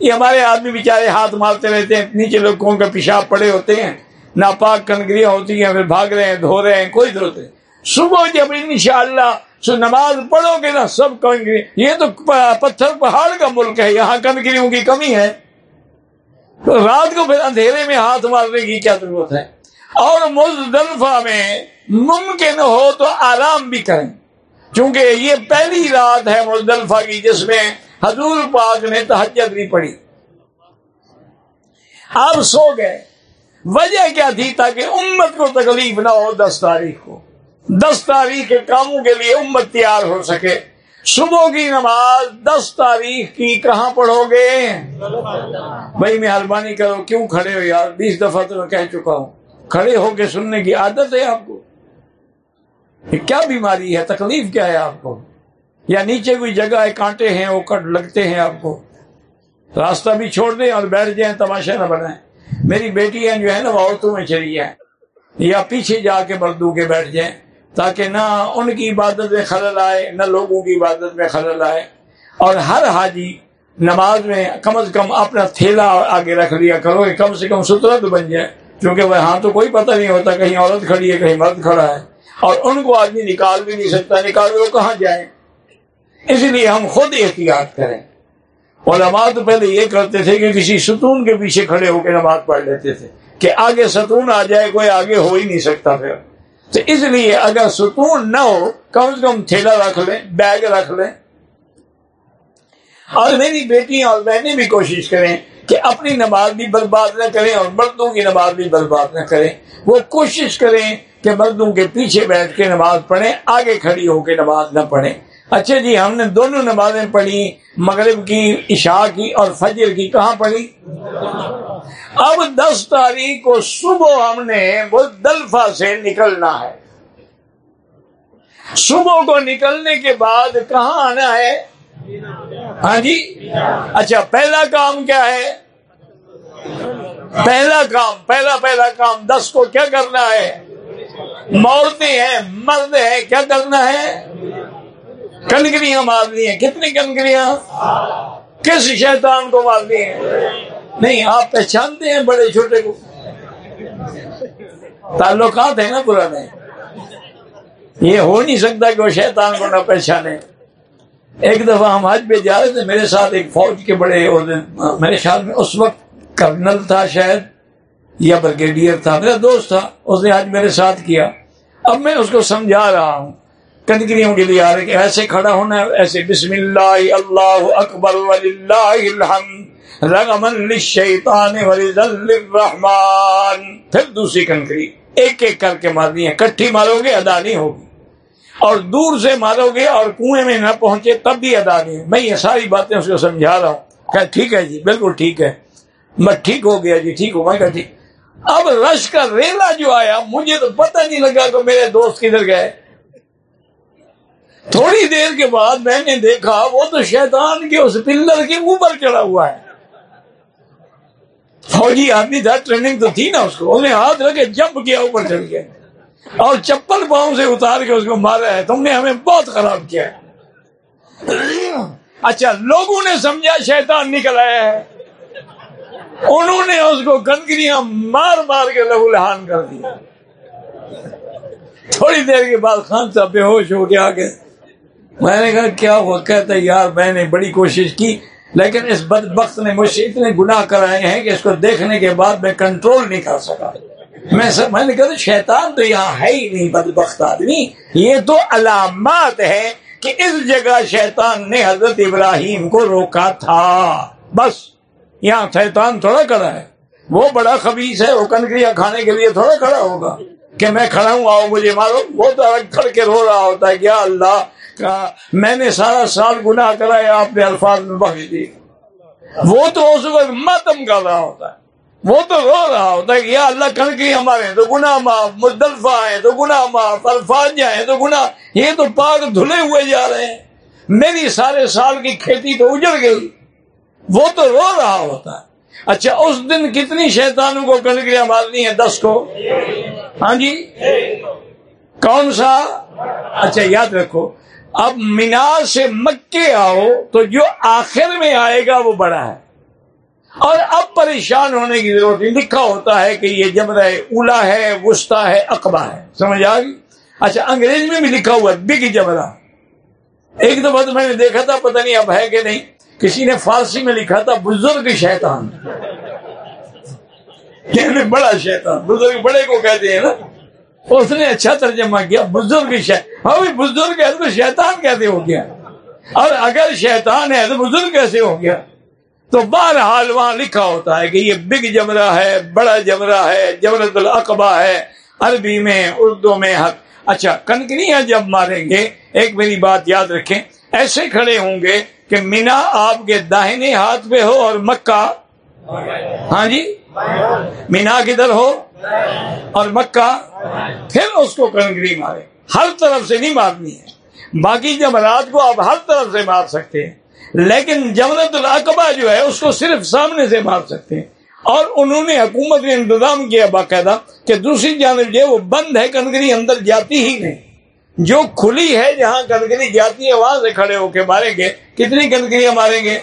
یہ ہمارے آدمی بیچارے ہاتھ مارتے رہتے ہیں، نیچے لوگوں کا پیشاب پڑے ہوتے ہیں۔ ناپاک کنکریاں ہوتی ہیں، پھر بھاگ رہے ہیں، دھو رہے ہیں، کوئی ضرورت نہیں۔ صبح جب انشاءاللہ سو نماز پڑھو گے نا، سب کہیں گے یہ تو پتھر پہاڑ کا ملک ہے، یہاں کنکریوں کی کمی ہے۔ تو رات کو پھر اندھیرے میں ہاتھ مارنے کی کیا ضرورت ہے؟ اور مزدلفہ میں ممکن ہو تو آرام بھی کریں۔ چونکہ یہ پہلی رات ہے مزدلفہ کی جس میں حضور پاک نے تحجت بھی پڑھی۔ آپ سو گئے۔ وجہ کیا تھی تاکہ امت کو تکلیف نہ ہو دس تاریخ کو؟ دس تاریخ کے کاموں کے لیے امت تیار ہو سکے۔ صبح کی نماز دس تاریخ کی کہاں پڑھو گے؟ بھائی مہربانی کرو، کیوں کھڑے ہو یار؟ بیس دفعہ تو میں کہہ چکا ہوں۔ کھڑے ہو کے سننے کی عادت ہے آپ کو؟ کیا بیماری ہے؟ تکلیف کیا ہے آپ کو؟ یا نیچے کوئی جگہ ہے، کانٹے ہیں وہ کٹ لگتے ہیں آپ کو؟ راستہ بھی چھوڑ دیں اور بیٹھ جائیں، تماشا نہ بنائیں۔ میری بیٹی جو ہے نا، وہ عورتوں میں چلی جائیں یا پیچھے جا کے بردو کے بیٹھ جائیں۔ تاکہ نہ ان کی عبادت میں خلل آئے، نہ لوگوں کی عبادت میں خلل آئے۔ اور ہر حاجی نماز میں کم از کم اپنا تھیلا آگے رکھ لیا کرو کہ کم سے کم سترا تو بن جائے۔ کیونکہ وہاں تو کوئی پتہ نہیں ہوتا کہیں عورت کھڑی ہے، کہیں مرد کھڑا ہے۔ اور ان کو آدمی نکال بھی نہیں سکتا نکال وہ کہاں جائیں؟ اس لیے ہم خود احتیاط کریں۔ علماء تو پہلے یہ کرتے تھے کہ کسی ستون کے پیچھے کھڑے ہو کے نماز پڑھ لیتے تھے کہ آگے ستون آ جائے، کوئی آگے ہو ہی نہیں سکتا پھر۔ تو اس لیے اگر سکون نہ ہو، کم از کم تھیلا رکھ لیں، بیگ رکھ لیں۔ اور میری بیٹیاں اور بہنیں بھی کوشش کریں کہ اپنی نماز بھی برباد نہ کریں اور مردوں کی نماز بھی برباد نہ کریں۔ وہ کوشش کریں کہ مردوں کے پیچھے بیٹھ کے نماز پڑھیں، آگے کھڑی ہو کے نماز نہ پڑھیں۔ اچھا جی ہم نے دونوں نمازیں پڑھی، مغرب کی، عشاء کی اور فجر کی، کہاں پڑھی؟ اب دس تاریخ کو صبح ہم نے مزدلفہ سے نکلنا ہے۔ صبح کو نکلنے کے بعد کہاں آنا ہے؟ ہاں جی؟ اچھا پہلا کام کیا ہے؟ پہلا کام، پہلا پہلا کام، دس کو کیا کرنا ہے؟ مورتے ہیں، مرد ہیں، کیا کرنا ہے؟ کنکریاں مارنی ہیں، کتنی کنکریاں کس شیطان کو مارنی ہیں؟ نہیں، آپ پہچانتے ہیں بڑے چھوٹے کو۔ تعلقات ہیں نا پرانے۔ یہ ہو نہیں سکتا کہ وہ شیطان کو نہ پہچانے۔ ایک دفعہ ہم آج پہ جا رہے تھے، میرے ساتھ ایک فوج کے بڑے میرے خیال میں اس وقت کرنل تھا شاید، یا بریگیڈیئر تھا، میرا دوست تھا، اس نے آج میرے ساتھ کیا۔ اب میں اس کو سمجھا رہا ہوں۔ کنکریوں کے لیے آ رہے کہ ایسے کھڑا ہونا ہے، ایسے بسم اللہ اللہ اکبر رغمن للشیطان الرحمن۔ پھر دوسری کنکری، ایک ایک کر کے مارنی ہے، کٹھی مارو گے، ادا نہیں ہوگی۔ اور دور سے مارو گے اور کنویں میں نہ پہنچے، تب بھی ادا نہیں میں یہ ساری باتیں اس کو سمجھا رہا ہوں۔ کہ ٹھیک ہے جی بالکل ٹھیک ہے۔ میں ٹھیک ہو گیا جی ٹھیک ہو، میں ٹھیک جی۔ اب رش کا ریلا جو آیا، مجھے تو پتہ نہیں لگا کہ میرے دوست کدھر گئے۔ تھوڑی دیر کے بعد میں نے دیکھا وہ تو شیطان کے اس پلر کے اوپر چڑھا ہوا ہے۔ فوجی آدمی تھا، ٹریننگ تو تھی نا اس کو، انہیں ہاتھ رکھے جمپ کیا اوپر چڑھ گیا اور چپل پاؤں سے اتار کے اس کو مارا ہے۔ تم نے ہمیں بہت خراب کیا اچھا لوگوں نے سمجھا شیطان نکل آیا ہے۔ انہوں نے اس کو گندگیاں مار مار کے لہو لہان کر دیا۔ تھوڑی دیر کے بعد خان صاحب بے ہوش ہو کے آگے میں نے کہا، کیا ہوا؟ کہتا یار میں نے بڑی کوشش کی، لیکن اس بد بخت نے مجھ سے اتنے گناہ کرائے ہیں کہ اس کو دیکھنے کے بعد میں کنٹرول نہیں کر سکا۔ میں سب میں نے کہا شیطان تو یہاں ہے ہی نہیں، بدبخت آدمی۔ یہ تو علامات ہے کہ اس جگہ شیطان نے حضرت ابراہیم کو روکا تھا۔ بس، یہاں شیطان تھوڑا کھڑا ہے۔ وہ بڑا خبیص ہے، وہ کنکریاں کھانے کے لیے تھوڑا کھڑا ہوگا۔ کہ میں کھڑا ہوں، آؤ مجھے مارو۔ وہ تو کھڑ کے رو رہا ہوتا ہے کیا اللہ میں نے سارا سال گناہ کرا ہے آپ نے الفاظ میں بخش دی۔ وہ تو اس وقت ماتم کر رہا ہوتا ہے۔ وہ تو رو رہا ہوتا ہے کہ یا اللہ کر کے ہمارے تو گناہ معاف مدلفہ ہیں تو گناہ معاف الفاظ ہیں تو گناہ۔ یہ تو پاک دھلے ہوئے جا رہے ہیں۔ میری سارے سال کی کھیتی تو اجڑ گئی۔ وہ تو رو رہا ہوتا ہے۔ اچھا اس دن کتنی شیطانوں کو کنکریاں مارنی ہیں؟ دس کو۔ ہاں جی؟ کون سا؟ اچھا یاد رکھو اب مینار سے مکے آؤ تو جو آخر میں آئے گا وہ بڑا ہے۔ اور اب پریشان ہونے کی ضرورت نہیں، لکھا ہوتا ہے کہ یہ جمرہ اولا ہے، وسطی ہے، اقبا ہے۔ سمجھ آ گئی؟ اچھا انگریز میں بھی لکھا ہوا بگ جمرا ایک دفعہ تو میں نے دیکھا تھا، پتہ نہیں اب ہے کہ نہیں۔ کسی نے فارسی میں لکھا تھا، بزرگ شیطان۔ یعنی بڑا شیطان، بزرگ بڑے کو کہتے ہیں نا۔ اس نے اچھا ترجمہ کیا، بزرگ ہاں بزرگ ہے تو شیطان کیسے ہو گیا؟ اور اگر شیطان ہے تو بزرگ کیسے ہو گیا؟ تو بہرحال وہاں لکھا ہوتا ہے کہ یہ بگ جمرہ ہے، بڑا جمرہ ہے جمرت القبہ ہے، عربی میں، اردو میں حق اچھا کنکریاں جب ماریں گے، ایک میری بات یاد رکھیں، ایسے کھڑے ہوں گے کہ مینا آپ کے داہنے ہاتھ پہ ہو اور مکہ ہاں جی؟ مینا کدھر ہو اور مکہ؟ پھر اس کو کنکری مارے۔ ہر طرف سے نہیں مارنی ہے۔ باقی جمرات کو آپ ہر طرف سے مار سکتے ہیں۔ لیکن جمرت العقبہ جو ہے، اس کو صرف سامنے سے مار سکتے ہیں۔ اور انہوں نے حکومت نے انتظام کیا باقاعدہ کہ دوسری جانب جو ہے، وہ بند ہے، کنکری اندر جاتی ہی نہیں۔ جو کھلی ہے، جہاں کنکری جاتی ہے، وہاں سے کھڑے ہو کے ماریں گے۔ کتنی کنکریاں ماریں گے؟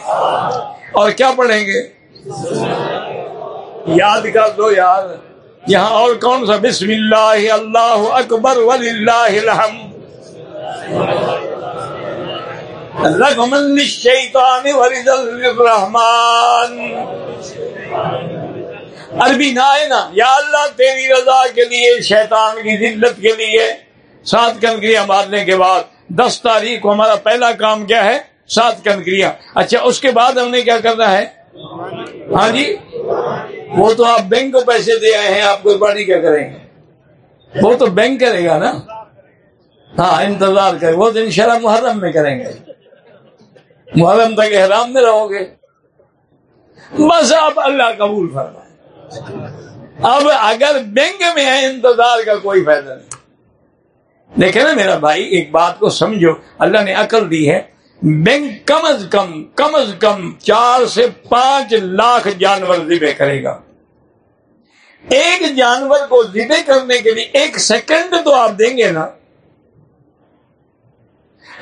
اور کیا پڑھیں گے؟ یاد کر دو یار یہاں اور کون سا؟ بسم اللہ اللہ اکبر ولی اللہ الرحمان عربی نہ ہے نا۔ یا اللہ، تیری رضا کے لیے، شیطان کی ذلت کے لیے۔ سات کنکریاں مارنے کے بعد، دس تاریخ کو ہمارا پہلا کام کیا ہے؟ سات کنکریاں۔ اچھا اس کے بعد ہم نے کیا کرنا ہے؟ ہاں جی؟ وہ تو آپ بینک کو پیسے دے آئے ہیں، آپ قربانی کیا کریں؟ گے وہ تو بینک کرے گا نا؟ ہاں انتظار کرے وہ تو ان محرم میں کریں گے۔ محرم تک احرام میں رہو گے۔ بس آپ اللہ قبول فرمائیں۔ اب اگر بینک میں ہے انتظار کا کوئی فائدہ نہیں۔ دیکھے نا میرا بھائی، ایک بات کو سمجھو۔ اللہ نے عقل دی ہے۔ بینک کم از کم کم از کم چار سے پانچ لاکھ جانور ذبح کرے گا۔ ایک جانور کو ذبح کرنے کے لیے ایک سیکنڈ تو آپ دیں گے نا۔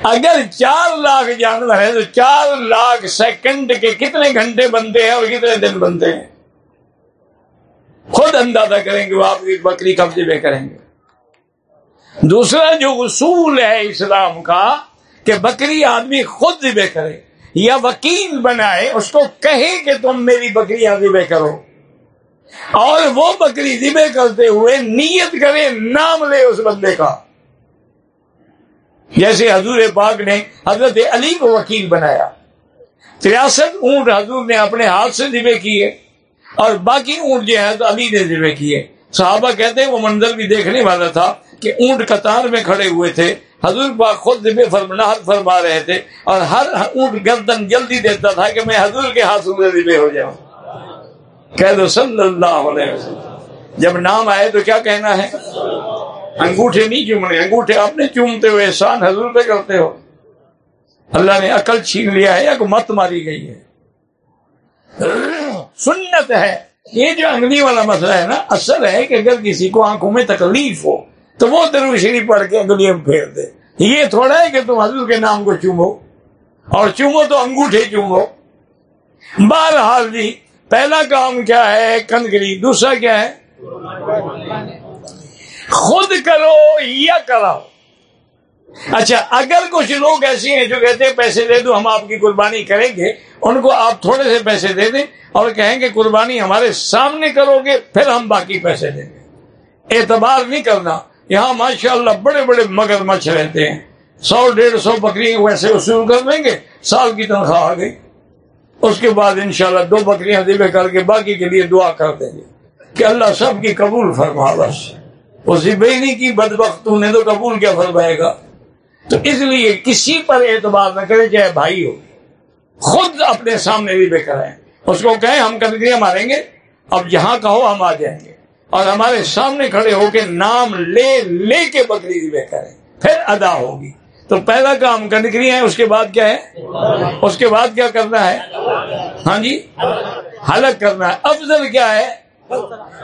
اگر چار لاکھ جانور ہیں تو چار لاکھ سیکنڈ کے کتنے گھنٹے بنتے ہیں اور کتنے دن بنتے ہیں؟ خود اندازہ کریں گے وہ آپ کی بکری کب ذبح کریں گے۔ دوسرا جو اصول ہے اسلام کا کہ بکری آدمی خود ذبح کرے یا وکیل بنائے، اس کو کہے کہ تم میری بکریاں ذبح کرو۔ اور وہ بکری ذبح کرتے ہوئے نیت کرے، نام لے اس بندے کا۔ جیسے حضور پاک نے حضرت علی کو وکیل بنایا۔ تریاسٹھ اونٹ حضور نے اپنے ہاتھ سے ذبح کیے اور باقی اونٹ جو ہے تو علی نے ذبح کیے۔ صحابہ کہتے ہیں، وہ منظر بھی دیکھنے والا تھا کہ اونٹ قطار میں کھڑے ہوئے تھے۔ حضور پاک خود فرما فرما رہے تھے اور ہر اونٹ گردن جلدی دیتا تھا کہ میں حضور کے ہاتھوں میں ذبح ہو جاؤں۔ کہہ دو صلی اللہ علیہ وسلم۔ جب نام آئے تو کیا کہنا ہے؟ انگوٹھے نہیں چومنے، انگوٹھے آپ نے چومتے ہوئے احسان حضور پہ کرتے ہو۔ اللہ نے عقل چھین لیا ہے یا کو مت ماری گئی ہے۔ سنت ہے۔ یہ جو انگلی والا مسئلہ ہے نا، اصل ہے کہ اگر کسی کو آنکھوں میں تکلیف ہو تو وہ درو شریف پڑھ کے انگلیاں پھیر دے۔ یہ تھوڑا ہے کہ تم حضور کے نام کو چومو۔ اور چومو تو انگوٹھے چومو۔ بہرحال جی پہلا کام کیا ہے؟ کنکری دوسرا کیا ہے؟ خود کرو یا کراؤ۔ اچھا اگر کچھ لوگ ایسے ہیں جو کہتے ہیں پیسے دے دو، ہم آپ کی قربانی کریں گے، ان کو آپ تھوڑے سے پیسے دے دیں اور کہیں گے قربانی ہمارے سامنے کرو گے، پھر ہم باقی پیسے دیں گے۔ اعتبار نہیں کرنا۔ یہاں ماشاء اللہ بڑے بڑے مگر مچھ رہتے ہیں۔ سو ڈیڑھ سو بکری ویسے وصول کر دیں گے، سال کی تنخواہ آ گئی۔ اس کے بعد انشاءاللہ دو بکریاں ذبح کر کے باقی کے لیے دعا کر دیں گے کہ اللہ سب کی قبول فرما بس۔ وہ ذبح نہیں کی بد وقت نے تو قبول کیا فرمائے گا۔ تو اس لیے کسی پر اعتبار نہ کرے، چاہے بھائی ہو۔ خود اپنے سامنے ذبح کرائیں۔ اس کو کہیں ہم کنکریاں ماریں گے، اب جہاں کہو ہم آ جائیں گے۔ اور ہمارے سامنے کھڑے ہو کے نام لے لے کے بکری ذبح کریں۔ پھر ادا ہوگی۔ تو پہلا کام کنکری ہے اس کے بعد کیا ہے؟ اس کے بعد کیا کرنا ہے؟ ہاں جی؟ حلق کرنا ہے۔ افضل کیا ہے؟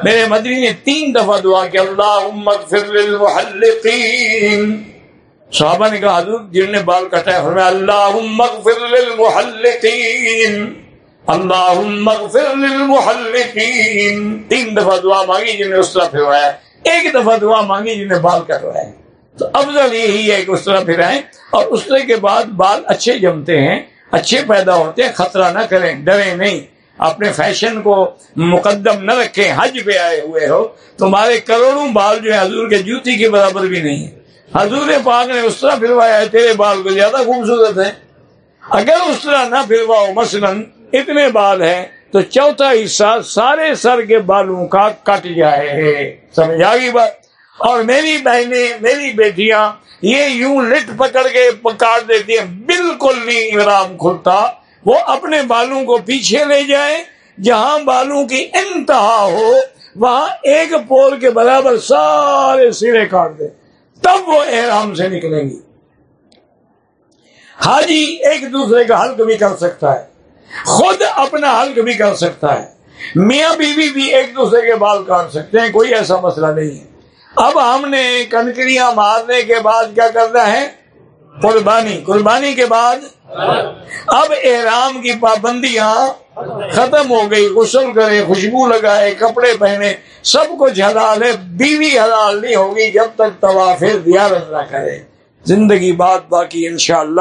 میرے مدری نے تین دفعہ دعا کہ اللہ صحابہ نے کہا، حضور جن نے بال کٹا ہے اللہ اللہ تین دفعہ دعا مانگی جنہیں اس طرح پھروایا ایک دفعہ دعا مانگی جنہیں بال کروایا تو افضل یہی ہے کہ اس طرح پھرائیں اور اس طرح کے بعد بال اچھے جمتے ہیں، اچھے پیدا ہوتے ہیں، خطرہ نہ کریں ڈرے نہیں۔ اپنے فیشن کو مقدم نہ رکھیں، حج پہ آئے ہوئے ہو۔ تمہارے کروڑوں بال جو ہے حضور کے جوتی کے برابر بھی نہیں ہے حضور پاک نے اس طرح پھروایا ہے، تیرے بال کو زیادہ خوبصورت ہے اگر اس طرح نہ پھرواؤ مثلا اتنے بال ہیں تو چوتھا حصہ سارے سر کے بالوں کا کٹ جائے سمجھ آ گئی بات؟ اور میری بہنیں، میری بیٹیاں یہ یوں لٹ پکڑ کے کاٹ دیتی ہیں، بالکل نہیں ارام کھلتا۔ وہ اپنے بالوں کو پیچھے لے جائیں، جہاں بالوں کی انتہا ہو، وہاں ایک پول کے برابر سارے سرے کاٹ دیں۔ تب وہ احرام سے نکلیں گی۔ حاجی ایک دوسرے کا حلق بھی کر سکتا ہے۔ خود اپنا حلق بھی کر سکتا ہے۔ میاں بیوی بھی ایک دوسرے کے بال کاٹ سکتے ہیں، کوئی ایسا مسئلہ نہیں ہے۔ اب ہم نے کنکریاں مارنے کے بعد کیا کرنا ہے؟ قربانی۔ قربانی کے بعد اب احرام کی پابندیاں ختم ہو گئی، غسل کرے خوشبو لگائے کپڑے پہنے سب کچھ حلال ہے۔ بیوی حلال نہیں ہوگی جب تک طواف زیارت نہ کرے۔ زندگی بات باقی انشاءاللہ۔